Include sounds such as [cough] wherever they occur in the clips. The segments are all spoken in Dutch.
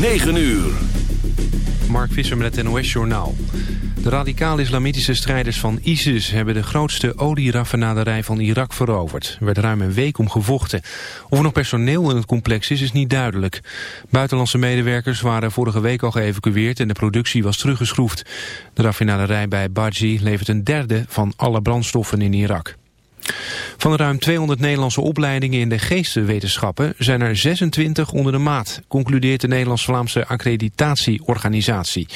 9 uur. Mark Visser met het NOS-journaal. De radicaal-islamitische strijders van ISIS hebben de grootste olieraffinaderij van Irak veroverd. Er werd ruim een week om gevochten. Of er nog personeel in het complex is, is niet duidelijk. Buitenlandse medewerkers waren vorige week al geëvacueerd en de productie was teruggeschroefd. De raffinaderij bij Baji levert een derde van alle brandstoffen in Irak. Van de ruim 200 Nederlandse opleidingen in de geestenwetenschappen zijn er 26 onder de maat, concludeert de Nederlands-Vlaamse accreditatieorganisatie.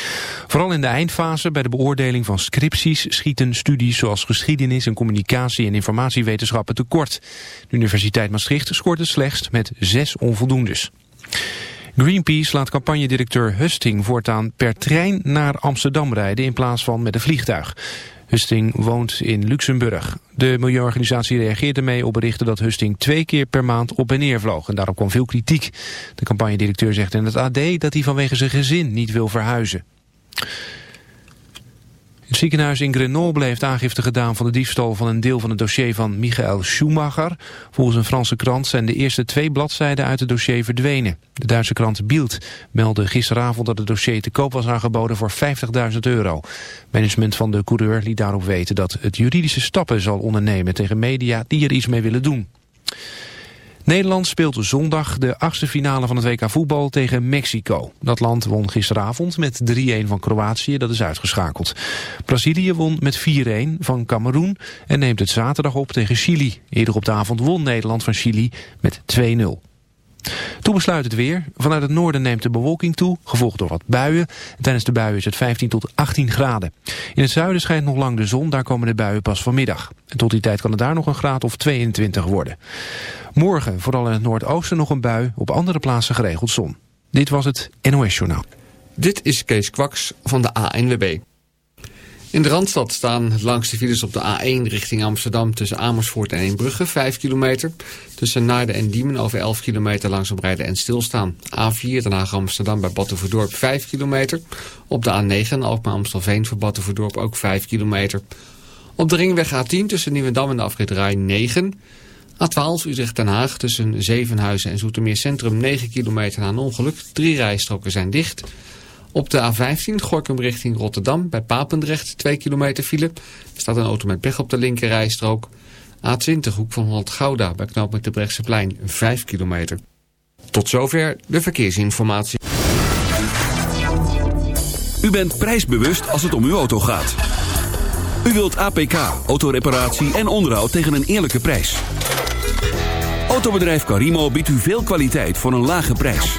Vooral in de eindfase bij de beoordeling van scripties schieten studies zoals geschiedenis en communicatie en informatiewetenschappen tekort. De Universiteit Maastricht scoort het slechtst met zes onvoldoendes. Greenpeace laat campagnedirecteur Husting voortaan per trein naar Amsterdam rijden in plaats van met een vliegtuig. Husting woont in Luxemburg. De milieuorganisatie reageert ermee op berichten dat Husting twee keer per maand op en neer vloog. En daarop kwam veel kritiek. De campagnedirecteur zegt in het AD dat hij vanwege zijn gezin niet wil verhuizen. Het ziekenhuis in Grenoble heeft aangifte gedaan van de diefstal van een deel van het dossier van Michael Schumacher. Volgens een Franse krant zijn de eerste twee bladzijden uit het dossier verdwenen. De Duitse krant Bild meldde gisteravond dat het dossier te koop was aangeboden voor 50.000 euro. Management van de coureur liet daarop weten dat het juridische stappen zal ondernemen tegen media die er iets mee willen doen. Nederland speelt zondag de achtste finale van het WK voetbal tegen Mexico. Dat land won gisteravond met 3-1 van Kroatië, dat is uitgeschakeld. Brazilië won met 4-1 van Cameroen en neemt het zaterdag op tegen Chili. Eerder op de avond won Nederland van Chili met 2-0. Toen besluit het weer. Vanuit het noorden neemt de bewolking toe, gevolgd door wat buien. tijdens de buien is het 15 tot 18 graden. In het zuiden schijnt nog lang de zon, daar komen de buien pas vanmiddag. En tot die tijd kan het daar nog een graad of 22 worden. Morgen vooral in het noordoosten nog een bui, op andere plaatsen geregeld zon. Dit was het NOS Journaal. Dit is Kees Kwaks van de ANWB. In de Randstad staan het langste files op de A1 richting Amsterdam tussen Amersfoort en Eembrugge, 5 kilometer. Tussen Naarden en Diemen over 11 kilometer langzaam rijden en stilstaan. A4 Den Haag Amsterdam bij Battenverdorp 5 kilometer. Op de A9 Alkmaar Amstelveen voor Battenverdorp ook 5 kilometer. Op de ringweg A10 tussen Nieuwendam en de afrit Rijn 9. A12 Utrecht Den Haag tussen Zevenhuizen en Zoetermeer Centrum 9 kilometer na een ongeluk. Drie rijstroken zijn dicht. Op de A15 Gorkum richting Rotterdam bij Papendrecht 2 kilometer file. Er staat een auto met pech op de linkerrijstrook. A20 Hoek van Holland Gouda bij knoop met de Brechtseplein 5 kilometer. Tot zover de verkeersinformatie. U bent prijsbewust als het om uw auto gaat. U wilt APK, autoreparatie en onderhoud tegen een eerlijke prijs. Autobedrijf Carimo biedt u veel kwaliteit voor een lage prijs.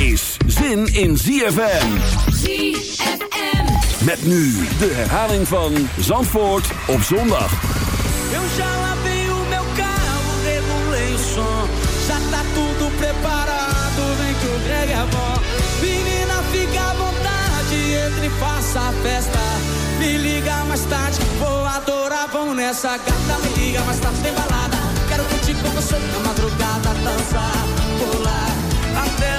is zin in ZFM. ZFM. Met nu de herhaling van Zandvoort op zondag. Eu já lavei o meu carro, regulei o som. Já tá tudo preparado, vem que o Greg é bom. Menina, fica à vontade, entre e faça a festa. Me liga mais tarde, vou adorar, vamos nessa gata. Me liga mais tarde, tem balada. Quero curtir com você na madrugada, dançar, pular até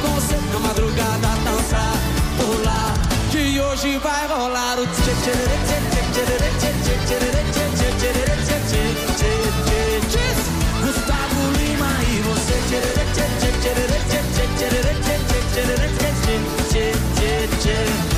com você na madrugada, dançar, pular. Que hoje vai rolar o tchê tchê tchê tchê tchê tchê tchê tchê tchê tchê tchê tchê tchê Gustavo Lima e você tchê tchê tchê tchê tchê tchê tchê tchê tchê tchê tchê tchê tchê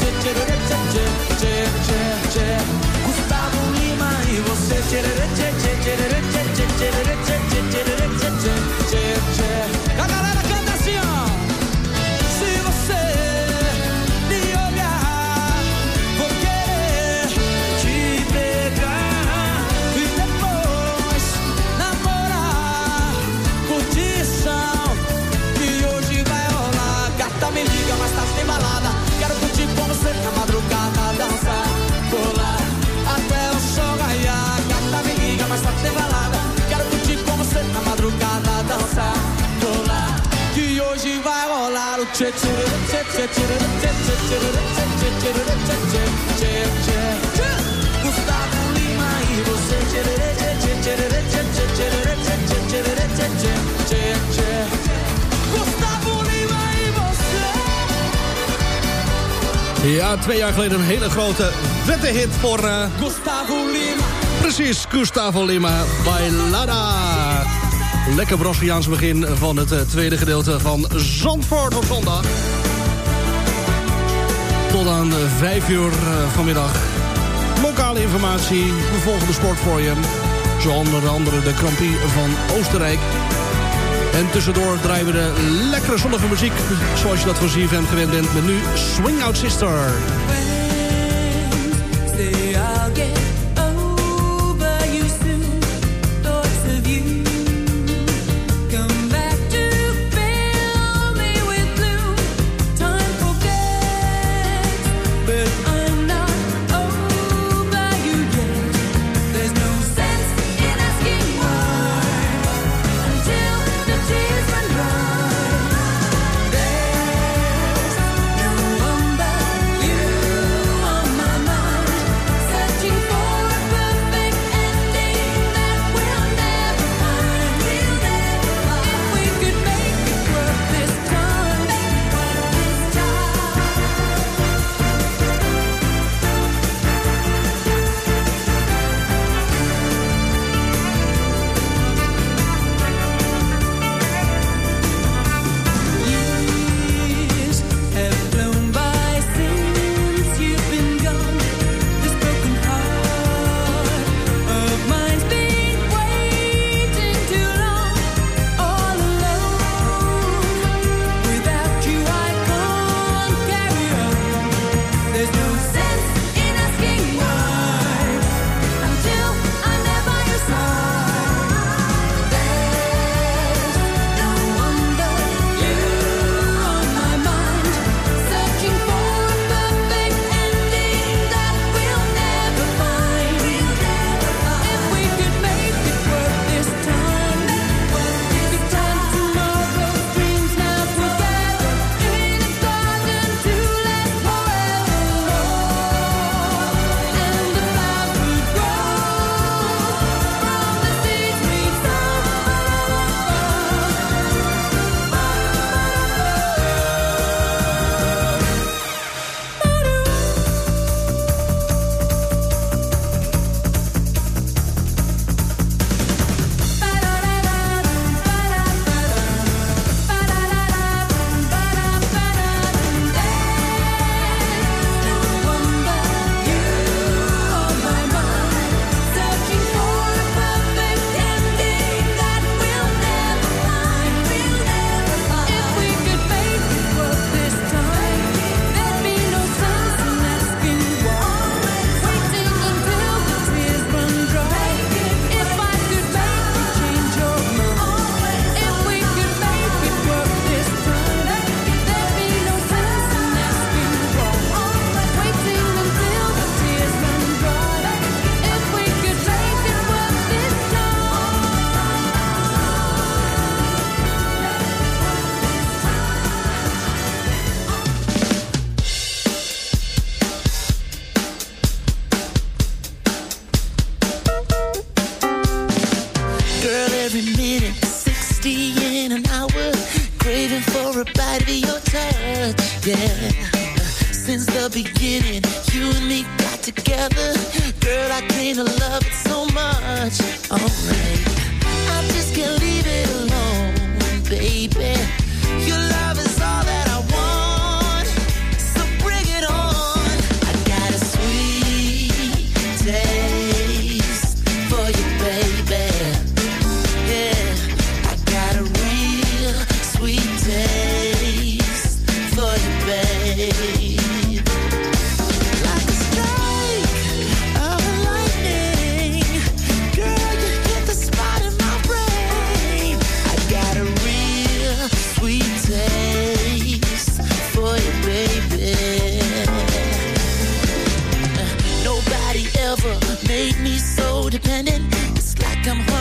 Ja, twee jaar geleden een hele grote vette hit voor... Eh, Gustavo Lima. Precies, Gustavo Lima, Bailada. Lekker Braziliaans begin van het eh, tweede gedeelte van Zandvoort op zondag. Tot aan eh, vijf uur eh, vanmiddag. Lokale informatie, we volgen de sport voor je. Zo onder andere de Grand van Oostenrijk. En tussendoor draaien we de lekkere zonnige muziek... zoals je dat van ZFM gewend bent met nu Swing Out Sister.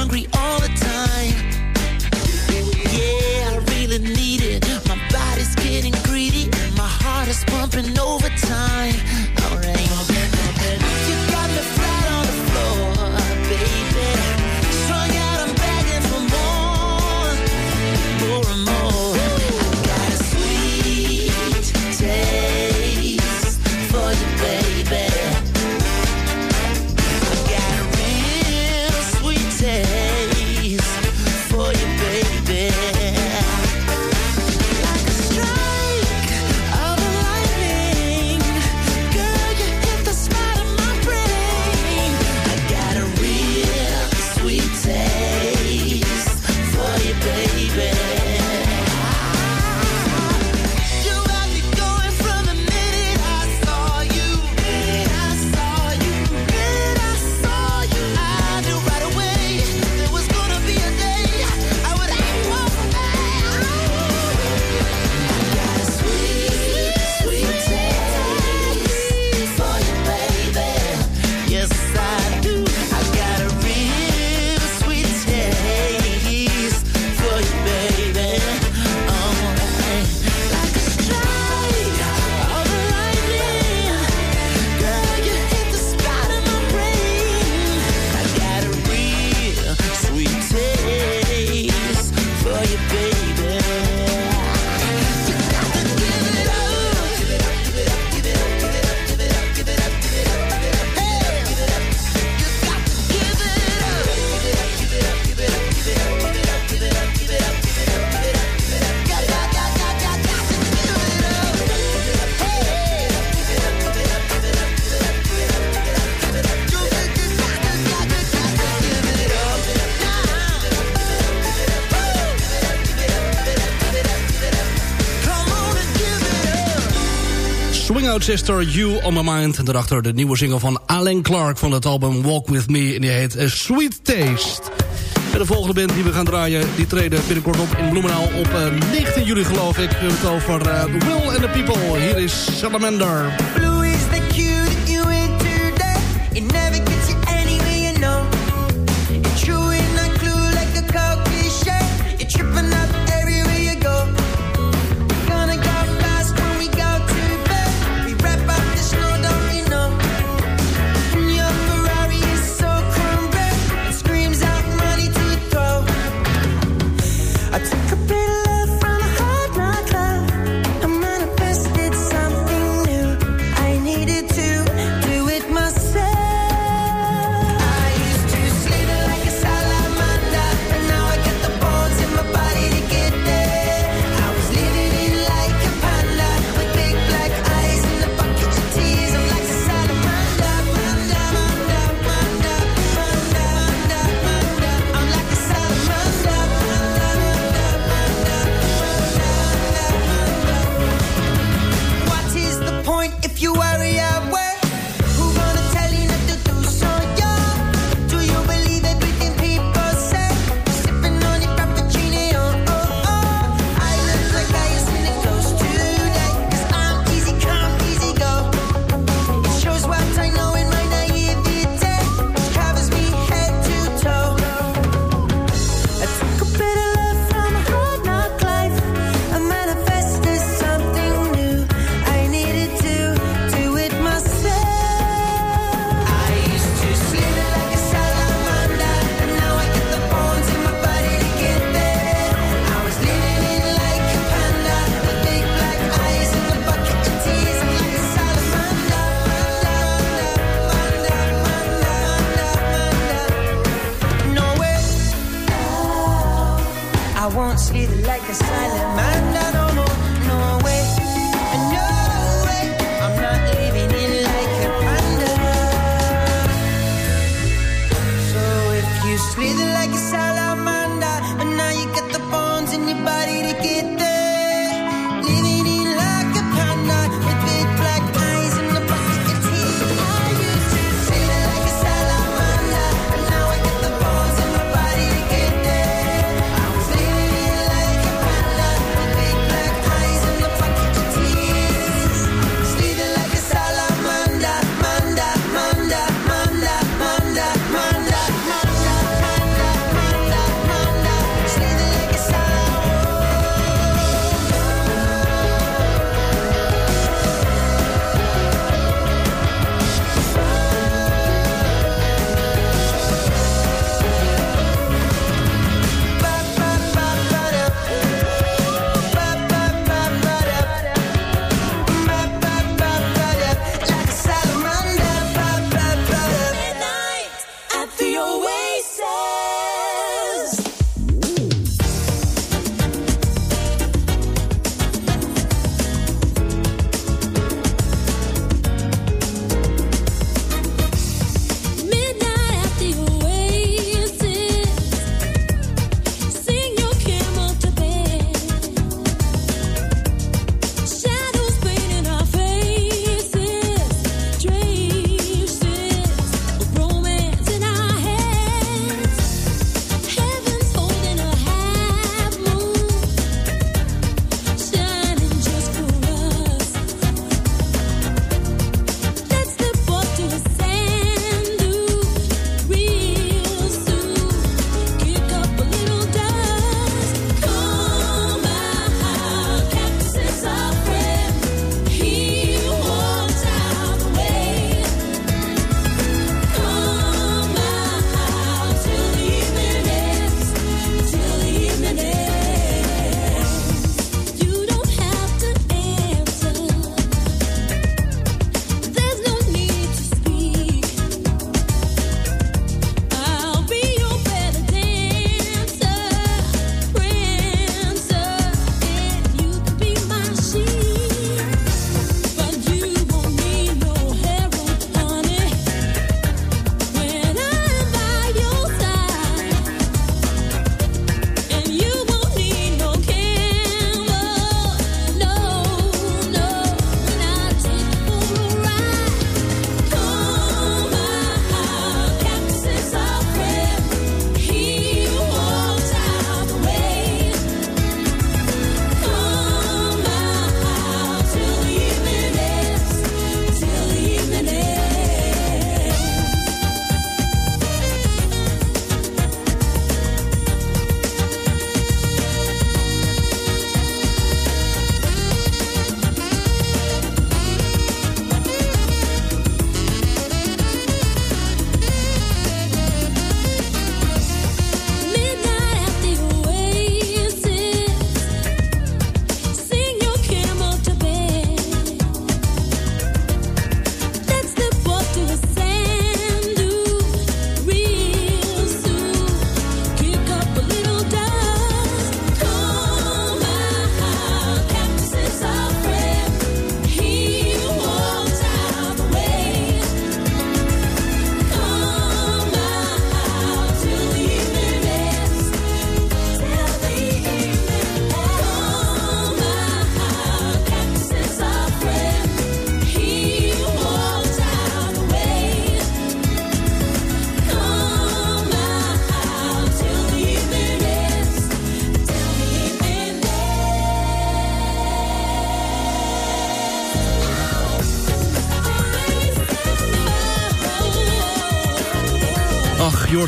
hungry all Sister, You On My Mind. En daarachter de nieuwe single van Alan Clark van het album Walk With Me. En die heet A Sweet Taste. En de volgende band die we gaan draaien, die treden binnenkort op in Bloemenau. op eh, 19 juli geloof ik. We hebben het over eh, Will and the People. Hier is Salamander.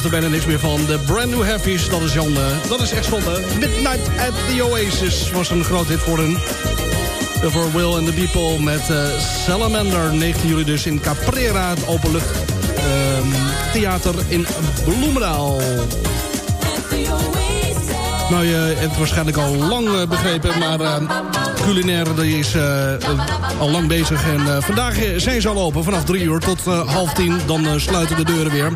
Hoort er bijna niks meer van. De Brand New Happies, dat is Jan. eh, dat is echt zonde. Midnight at the Oasis was een groot hit voor hun. Voor Will and the People met eh, Salamander. 19 juli dus in Caprera, het openlucht ehm, theater in Bloemendaal. Nou, je hebt waarschijnlijk al lang eh, begrepen, maar eh culinaire die is al lang bezig. En vandaag zijn ze al open, vanaf drie uur tot half tien. Dan sluiten de deuren weer.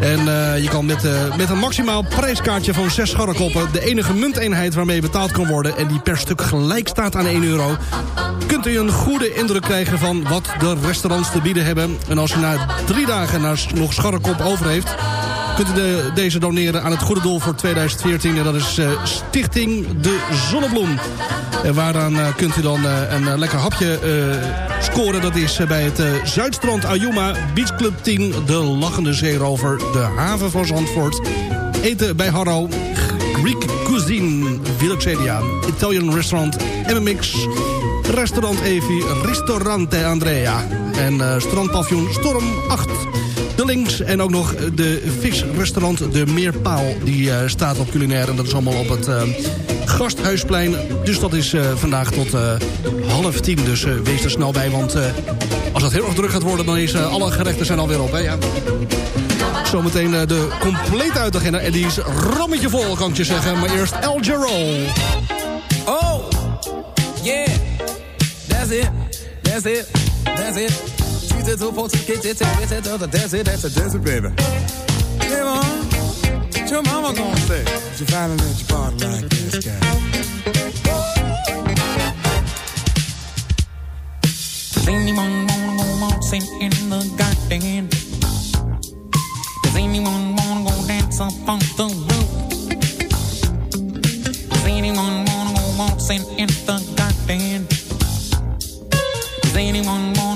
En eh, je kan met, eh, met een maximaal prijskaartje van zes scharrekoppen... de enige munteenheid waarmee betaald kan worden... en die per stuk gelijk staat aan 1 euro... kunt u een goede indruk krijgen van wat de restaurants te bieden hebben. En als u na drie dagen nog scharrekop over heeft kunt u de, deze doneren aan het goede doel voor 2014. En dat is eh, Stichting De Zonnebloem. En waaraan eh, kunt u dan eh, een lekker hapje scoren. Dat is bij het Zuidstrand Ayuma Beach Club 10. De Lachende Zeerover, de haven van Zandvoort. Eten bij Harro. Greek Cuisine, Villagedia. Italian Restaurant, MMX. Restaurant Evi, Ristorante Andrea. En strandpavioen Storm 8 links en ook nog de visrestaurant De Meerpaal. Die eh, staat op culinair en dat is allemaal op het eh, Gasthuisplein. Dus dat is eh, vandaag tot half tien. Dus wees er snel bij, want als het heel erg druk gaat worden... dan is alle gerechten zijn alweer op. Hè? Ja. Zometeen de complete uitagenda. En die is rammetje vol, kan ik je zeggen. Maar eerst El Giro. Oh, yeah, that's it, that's it, that's it. It, to get it, that's it, it, that's it, that's it, baby. Hey, mom, what your mama gonna say? She finally let you party like this guy. Does anyone wanna go waltzing in the garden? Does anyone wanna go dance up on the roof? Does anyone wanna go waltzing in the garden? Does anyone wanna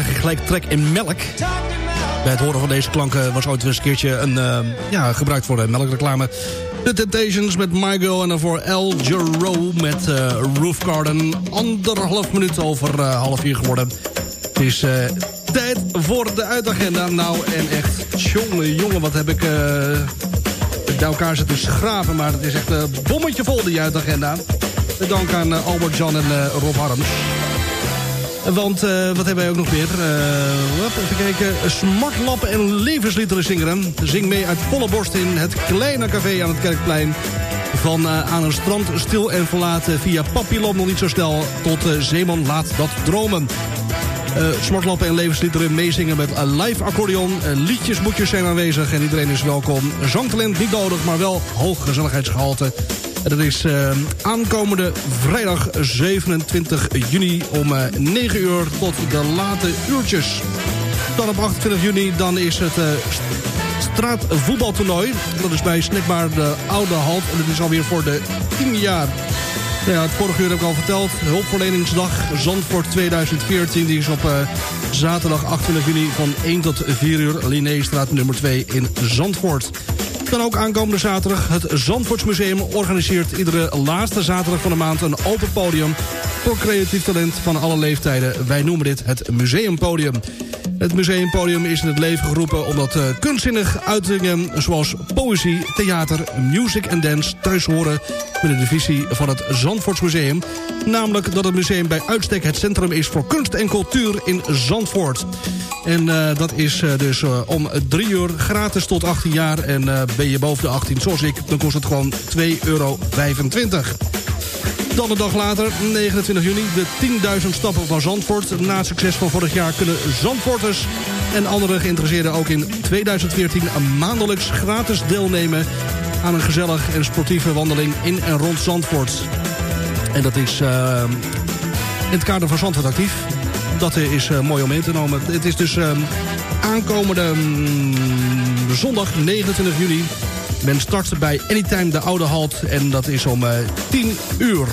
Krijg gelijk trek in melk. Bij het horen van deze klanken was ooit eens een keertje een, eh, ja, gebruikt voor de melkreclame. The Temptations met My en daarvoor El Giro met eh, Roof Garden. Anderhalf minuut over eh, half vier geworden. Het is tijd voor de uitagenda. Nou, en echt, jongen, jongen, wat heb ik bij elkaar zitten schrapen. Maar het is echt een bommetje vol, die uitagenda. Dank aan Albert Jan en Rob Harms. Want eh, wat hebben wij ook nog? Eh, wat, even kijken. Smartlappen en levensliederen zingen. Zing mee uit volle borst in het kleine café aan het Kerkplein. Van eh, aan een strand stil en verlaten via Papillon nog niet zo snel... tot Zeeman laat dat dromen. Smartlappen en levensliederen meezingen met een live accordeon. Eh, liedjesboekjes zijn aanwezig en iedereen is welkom. Zangtalent niet nodig, maar wel hoog gezelligheidsgehalte. En dat is eh, aankomende vrijdag 27 juni om eh, 9 uur tot de late uurtjes. Dan op 28 juni dan is het eh, st- straatvoetbaltoernooi. Dat is bij Snackbar de Oude Halt. En dat is alweer voor de 10 jaar. Nou ja, het vorige uur heb ik al verteld. Hulpverleningsdag Zandvoort 2014. Die is op eh, zaterdag 28 juni van 1 tot 4 uur. Linnéestraat nummer 2 in Zandvoort. Dan ook aankomende zaterdag. Het Zandvoortsmuseum organiseert iedere laatste zaterdag van de maand... een open podium voor creatief talent van alle leeftijden. Wij noemen dit het Museumpodium. Het Museumpodium is in het leven geroepen omdat uh, kunstzinnig uitingen zoals poëzie, theater, music en dance thuis horen binnen de visie van het Zandvoortsmuseum. Namelijk dat het museum bij uitstek het centrum is voor kunst en cultuur in Zandvoort. En uh, dat is uh, dus uh, om drie uur gratis tot 18 jaar. En ben je boven de 18 zoals ik, dan kost het gewoon 2,25 euro. Dan een dag later, 29 juni, de 10.000 stappen van Zandvoort. Na het succes van vorig jaar kunnen Zandvoorters en andere geïnteresseerden ook in 2014 maandelijks gratis deelnemen aan een gezellig en sportieve wandeling in en rond Zandvoort. En dat is in het kader van Zandvoort actief. Dat is uh, mooi om in te nemen. Het is dus uh, aankomende um, zondag 29 juni men start bij Anytime de Oude Halt en dat is om uh, 10 uur.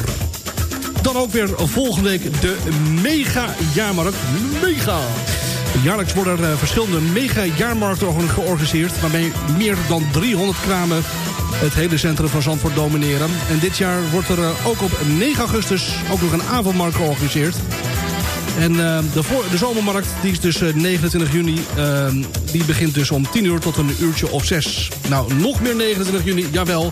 Dan ook weer volgende week de mega-jaarmarkt. Mega! Jaarlijks worden er uh, verschillende mega-jaarmarkten georganiseerd... waarmee meer dan 300 kramen het hele centrum van Zandvoort domineren. En dit jaar wordt er ook op 9 augustus ook nog een avondmarkt georganiseerd. En uh, de, voor, de zomermarkt die is dus uh, 29 juni. Uh, die begint dus om 10 uur tot een uurtje of 6. Nou, nog meer 29 juni, jawel.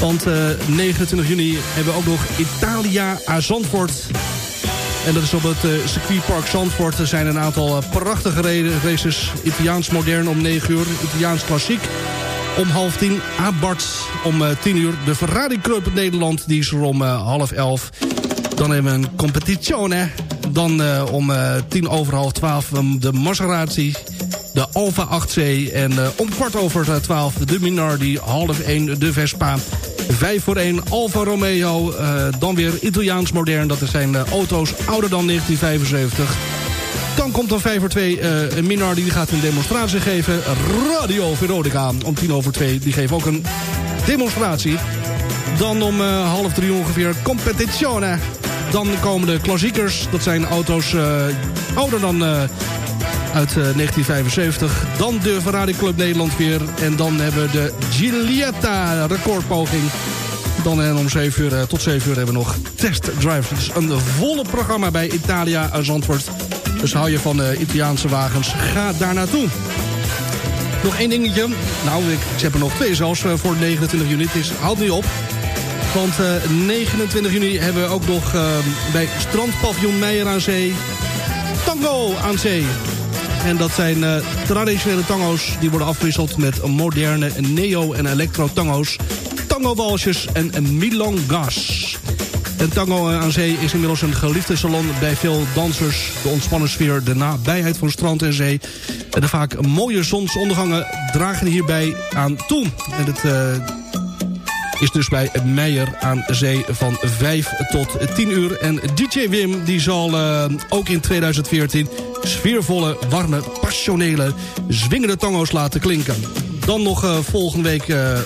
Want 29 juni hebben we ook nog Italia aan Zandvoort. En dat is op het circuitpark Zandvoort. Er zijn een aantal prachtige races. Italiaans modern om 9 uur. Italiaans klassiek om half 10. Abart om 10 uur. De Ferrari Cup Nederland die is er om half 11. Dan hebben we een competizione. Dan uh, om uh, tien over half twaalf de Maserati, de Alfa 8C. En uh, om kwart over twaalf de Minardi, half één de Vespa. 5 voor 1 Alfa Romeo. eh, dan weer Italiaans modern. Dat zijn eh, auto's ouder dan 1975. Dan komt dan 5 voor 2 eh, een Minardi. Die gaat een demonstratie geven. Radio Veronica om 10 over 2. Die geeft ook een demonstratie. Dan om eh, half drie ongeveer Competizione. Dan komen de klassiekers. Dat zijn auto's eh, ouder dan... eh, uit eh, 1975. Dan de Ferrari Club Nederland weer. En dan hebben we de Giulietta recordpoging. Dan en om 7 uur, eh, tot 7 uur hebben we nog testdrives. Dus een volle programma bij Italia Zandvoort. Dus hou je van eh, Italiaanse wagens, ga daar naartoe. Nog één dingetje. Nou, ik, ik heb er nog twee zelfs eh, voor 29 juni. Het is, houdt niet op. Want eh, 29 juni hebben we ook nog eh, bij Strandpaviljoen Meijer aan Zee... Tango aan Zee. En dat zijn eh, traditionele tango's die worden afgewisseld met moderne neo- en electro-tango's. Tango-walsjes en milongas. En Tango aan Zee is inmiddels een geliefde salon bij veel dansers. De ontspannen sfeer, de nabijheid van strand en zee... en de vaak mooie zonsondergangen dragen hierbij aan toe. En het eh, is dus bij Meijer aan Zee van 5 tot 10 uur. En DJ Wim die zal eh, ook in 2014 sfeervolle, warme, passionele, zwingende tango's laten klinken. Dan nog eh, volgende week eh,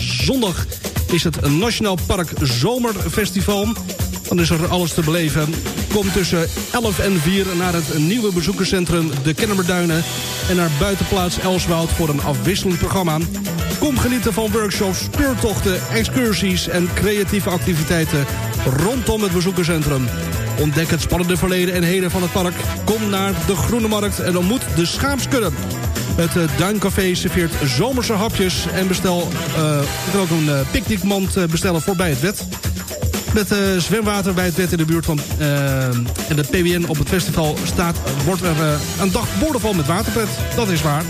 zondag is het Nationaal Park Zomerfestival. Dan is er alles te beleven. Kom tussen 11 en 4 naar het nieuwe bezoekerscentrum De Kennemerduinen... en naar buitenplaats Elswoud voor een afwisselend programma. Kom genieten van workshops, speurtochten, excursies en creatieve activiteiten... rondom het bezoekerscentrum. Ontdek het spannende verleden en heden van het park. Kom naar de Groene Markt en ontmoet de Schaapskudde. Het eh, Duincafé serveert zomerse hapjes en bestel... eh, ook een eh, picknickmand bestellen voor bij het wet. Met zwemwater bij het wet in de buurt van... en de PWN op het festival staat, wordt er een dag boordevol met waterpret. Dat is waar.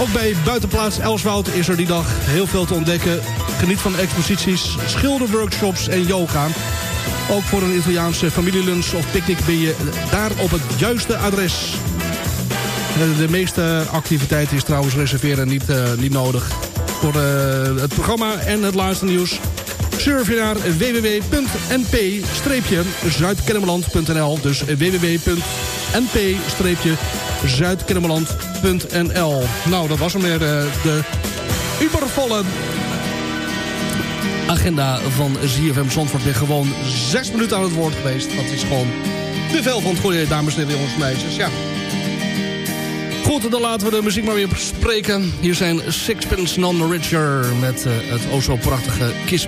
Ook bij buitenplaats Elswoud is er die dag heel veel te ontdekken. Geniet van exposities, schilderworkshops en yoga. Ook voor een Italiaanse familielunch of picknick ben je daar op het juiste adres. Eh, De meeste activiteiten is trouwens reserveren niet, eh, niet nodig. Voor eh, het programma en het laatste nieuws... surf je naar www.np-zuidkennemerland.nl Dus www.np-zuidkennemerland.nl Nou, dat was hem weer eh, de ubervolle agenda van ZFM Zandvoort. weer gewoon zes minuten aan het woord geweest. Dat is gewoon te veel van het goede, dames en heren, jongens en meisjes. Ja. Goed, dan laten we de muziek maar weer bespreken. Hier zijn Sixpence Non Richer met eh, het o zo prachtige Kiss.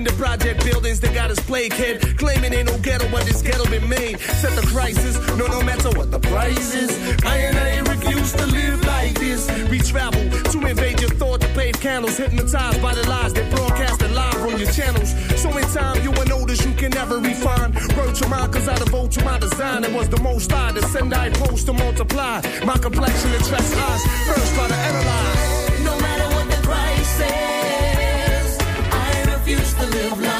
In the project buildings, they got us plague kid. Claiming ain't no ghetto, but this ghetto been made. Set the crisis, no, no matter what the price is. I and I refuse to live like this. We travel to invade your thought to pave candles, hypnotized by the lies that broadcasted live on your channels. So in time, you will notice you can never refine. Word to mine, cause I devote to my design. It was the most I to send, I post to multiply. My complexion attracts eyes. First, try to analyze. To live like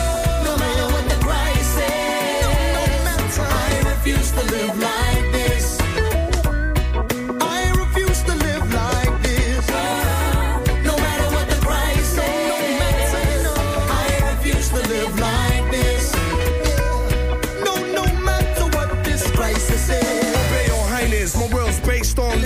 my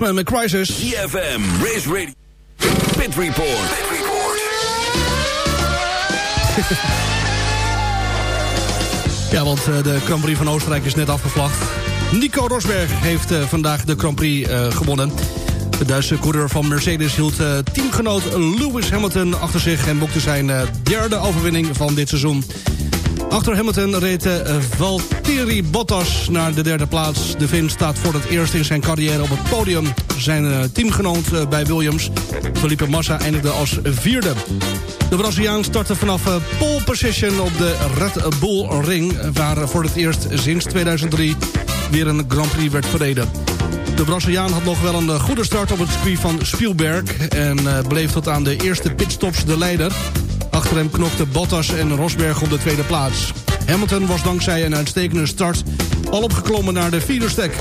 Met Crisis. CFM, Race Radio, Pit Report. Pit Report. [laughs] Ja, want eh, de Grand Prix van Oostenrijk is net afgevlacht. Nico Rosberg heeft eh, vandaag de Grand Prix eh, gewonnen. De Duitse coureur van Mercedes hield teamgenoot Lewis Hamilton achter zich... en boekte zijn derde overwinning van dit seizoen. Achter Hamilton reed eh, Valtteri Bottas naar de derde plaats. De Vin staat voor het eerst in zijn carrière op het podium. Zijn eh, teamgenoot eh, bij Williams, Felipe Massa, eindigde als vierde. De Braziliaan startte vanaf pole position op de Red Bull Ring... waar voor het eerst sinds 2003 weer een Grand Prix werd verreden. De Braziliaan had nog wel een goede start op het circuit van Spielberg... en bleef tot aan de eerste pitstops de leider. Achter hem knokte Bottas en Rosberg op de tweede plaats. Hamilton was dankzij een uitstekende start al opgeklommen naar de vierde stek.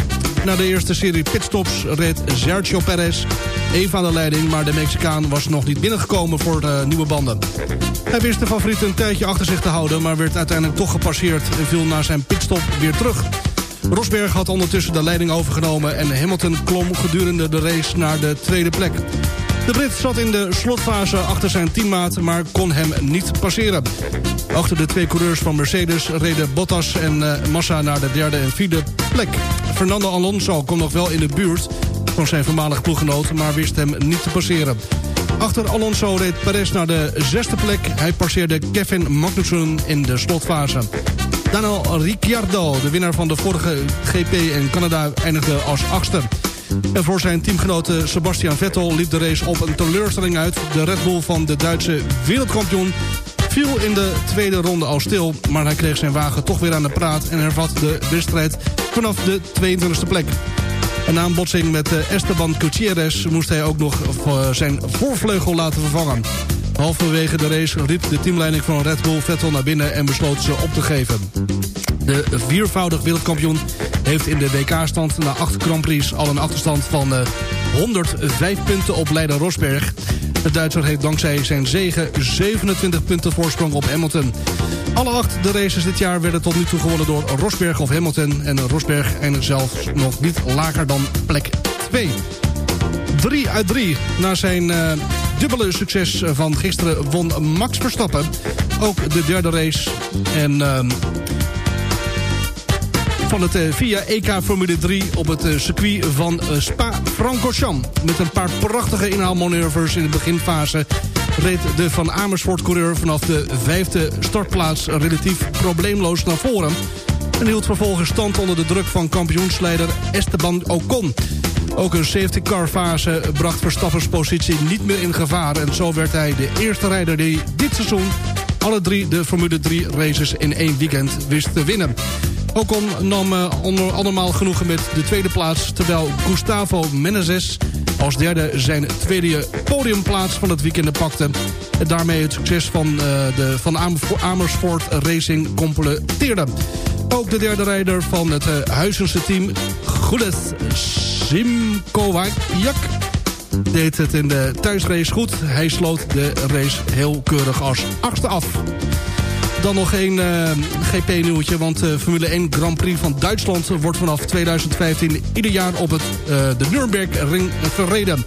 Na de eerste serie pitstops reed Sergio Perez even aan de leiding... maar de Mexicaan was nog niet binnengekomen voor de nieuwe banden. Hij wist de favoriet een tijdje achter zich te houden... maar werd uiteindelijk toch gepasseerd en viel na zijn pitstop weer terug. Rosberg had ondertussen de leiding overgenomen... en Hamilton klom gedurende de race naar de tweede plek. De Brit zat in de slotfase achter zijn teammaat, maar kon hem niet passeren. Achter de twee coureurs van Mercedes reden Bottas en eh, Massa naar de derde en vierde plek. Fernando Alonso kon nog wel in de buurt van zijn voormalig ploeggenoot... maar wist hem niet te passeren. Achter Alonso reed Perez naar de zesde plek. Hij passeerde Kevin Magnussen in de slotfase. Daniel Ricciardo, de winnaar van de vorige GP in Canada, eindigde als achtste. En voor zijn teamgenote Sebastian Vettel liep de race op een teleurstelling uit. De Red Bull van de Duitse wereldkampioen Viel in de tweede ronde al stil, maar hij kreeg zijn wagen toch weer aan de praat... en hervat de wedstrijd vanaf de 22e plek. Na een botsing met eh, Esteban Gutierrez moest hij ook nog eh, zijn voorvleugel laten vervangen. Halverwege de race riep de teamleiding van Red Bull Vettel naar binnen en besloot ze op te geven. De viervoudig wereldkampioen heeft in de WK-stand na acht Grand Prix al een achterstand van eh, 105 punten op Leider Rosberg. De Duitser heeft dankzij zijn zegen 27 punten voorsprong op Hamilton. Alle acht de races dit jaar werden tot nu toe gewonnen door Rosberg of Hamilton. En Rosberg eindigt zelfs nog niet lager dan plek 2. 3 uit 3. Na zijn eh, dubbele succes van gisteren won Max Verstappen ook de derde race. En ehm, van het eh, VIA EK Formule 3 op het eh, circuit van eh, Spa-Francorchamps. Met een paar prachtige inhaalmanoeuvres in de beginfase reed de Van Amersfoort-coureur vanaf de vijfde startplaats relatief probleemloos naar voren. En hield vervolgens stand onder de druk van kampioensleider Esteban Ocon. Ook een safety car fase bracht Verstappens positie niet meer in gevaar. En zo werd hij de eerste rijder die dit seizoen alle drie de Formule 3 races in één weekend wist te winnen. Ocon nam uh, onder, andermaal genoegen met de tweede plaats... terwijl Gustavo Menezes als derde zijn tweede podiumplaats van het weekend pakte. En daarmee het succes van uh, de Van Amersfoort Racing completeerde. Ook de derde rijder van het uh, Huizense team, Gules Simkowiak deed het in de thuisrace goed. Hij sloot de race heel keurig als achtste af. Dan nog één uh, GP-nieuwtje, want uh, Formule 1 Grand Prix van Duitsland... wordt vanaf 2015 ieder jaar op het, uh, de Nürburgring verreden.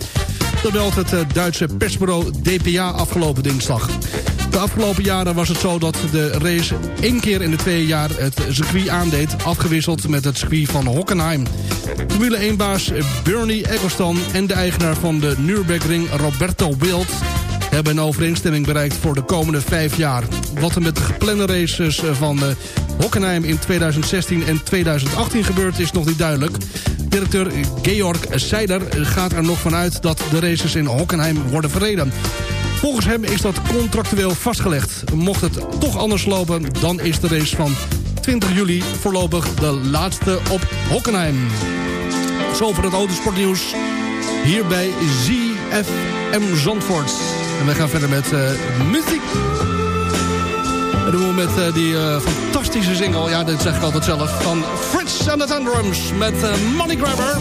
Dat meldt het Duitse persbureau DPA afgelopen dinsdag. De afgelopen jaren was het zo dat de race één keer in de twee jaar het circuit aandeed... afgewisseld met het circuit van Hockenheim. Formule 1-baas Bernie Eccleston en de eigenaar van de Nürburgring Roberto Wild hebben een overeenstemming bereikt voor de komende vijf jaar. Wat er met de geplande races van uh, Hockenheim in 2016 en 2018 gebeurt is nog niet duidelijk. Directeur Georg Seider gaat er nog vanuit dat de races in Hockenheim worden verreden. Volgens hem is dat contractueel vastgelegd. Mocht het toch anders lopen, dan is de race van 20 juli voorlopig de laatste op Hockenheim. Zo voor het autosportnieuws hier bij ZFM Zandvoort. En wij gaan verder met uh, muziek. Dat doen we met uh, die uh, fantastische single, ja, dat zeg ik altijd zelf, van Fritz and the Thunderums met Money Grabber.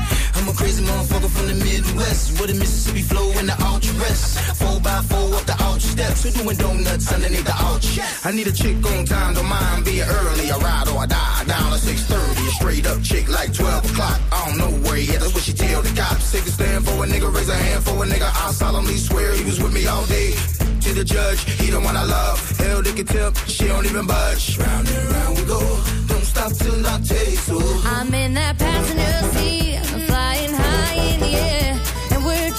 Crazy motherfucker from the Midwest with a Mississippi flow and the ultra rest. Four by four up the ultra steps. We're doing donuts underneath the ultra. I need a chick on time, don't mind being early. I ride or I die down at 6:30. A straight up chick like 12 o'clock. I don't know where he at. That's what she tell the cops. Take a stand for a nigga, raise a hand for a nigga. I solemnly swear he was with me all day. To the judge, he the one I love. Hell, they can tip, she don't even budge. Round and round we go. Don't stop till I taste so. I'm in that passenger seat, flying high in the air, and we're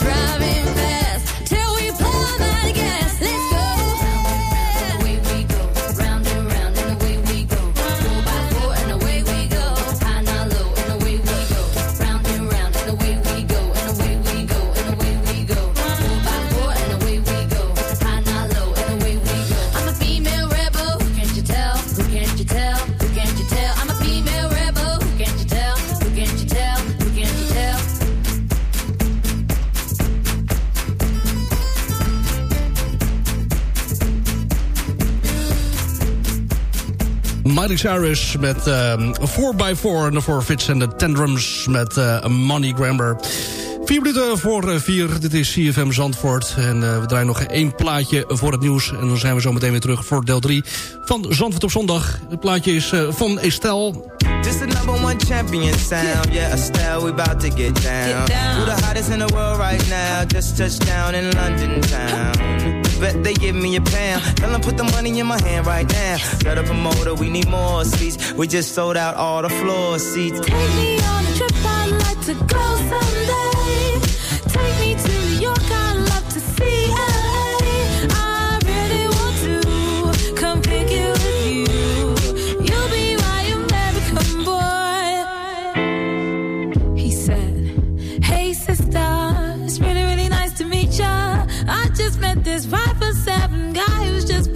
Miley Cyrus met ehm 4x4 en daarvoor Fits en de Tantrums met eh, Money Grammer. Vier minuten voor eh, vier, dit is CFM Zandvoort. En eh, we draaien nog één plaatje voor het nieuws. En dan zijn we zo meteen weer terug voor deel 3 van Zandvoort op zondag. Het plaatje is eh, van Estelle. This the number one champion sound. Yeah, Estelle, we about to get down. We're the hottest in the world right now. Just touched down in London town. Bet they give me a pound. Tell put the money in my hand right now. Set up a motor, we need more seats. We just sold out all the floor seats. Take me on a trip, I'd like to go someday.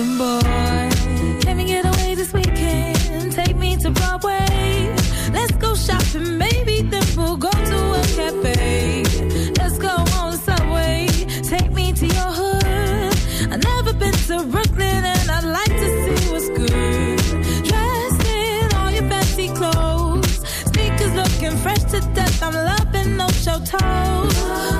Jamaican boy. Can we get away this weekend? Take me to Broadway. Let's go shopping, maybe then we'll go to a cafe. Let's go on the subway. Take me to your hood. I've never been to Brooklyn and I'd like to see what's good. Dressed in all your fancy clothes. Sneakers looking fresh to death. I'm loving those show toes.